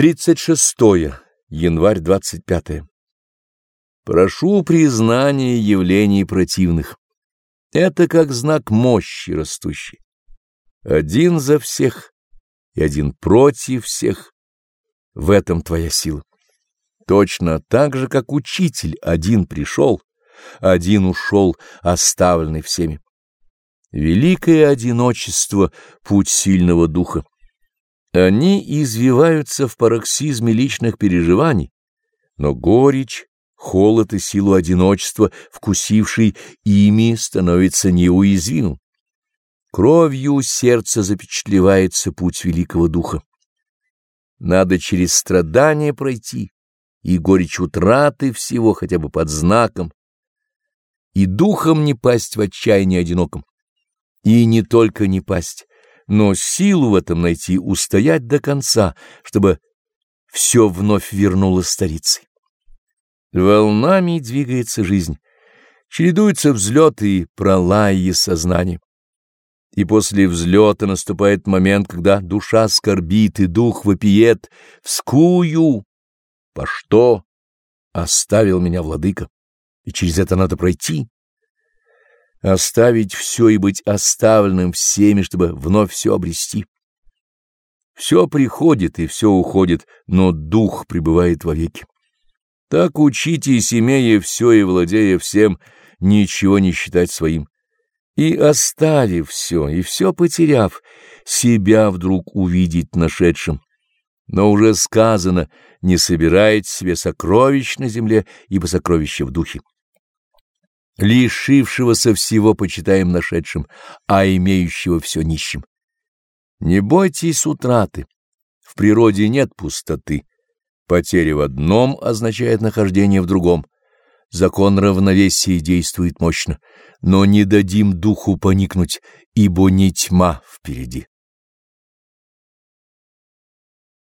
36 январь 25 Прошу признания явлений противных. Это как знак мощи растущей. Один за всех и один против всех. В этом твоя сила. Точно так же, как учитель один пришел, один ушел, оставленный всеми. Великое одиночество — путь сильного духа. Они извиваются в пароксизме личных переживаний, но горечь, холод и силу одиночества, вкусивший ими, становится неуязвимым. Кровью сердца запечатлевается путь великого духа. Надо через страдания пройти, и горечь утраты всего хотя бы под знаком, и духом не пасть в отчаянии одиноком, и не только не пасть, но силу в этом найти, устоять до конца, чтобы все вновь вернулось старицей. Волнами двигается жизнь, чередуются взлеты и пролаи сознания. И после взлета наступает момент, когда душа скорбит и дух вопиет «Вскую!» «По что?» «Оставил меня владыка, и через это надо пройти» оставить все и быть оставленным всеми, чтобы вновь все обрести. Все приходит и все уходит, но дух пребывает вовеки. Так учитесь, имея все и владея всем, ничего не считать своим. И оставив все, и все потеряв, себя вдруг увидеть нашедшим. Но уже сказано, не собирайте себе сокровищ на земле, ибо сокровища в духе лишившегося всего почитаем нашедшим, а имеющего все нищим. Не бойтесь утраты. В природе нет пустоты. Потеря в одном означает нахождение в другом. Закон равновесия действует мощно, но не дадим духу поникнуть, ибо не тьма впереди.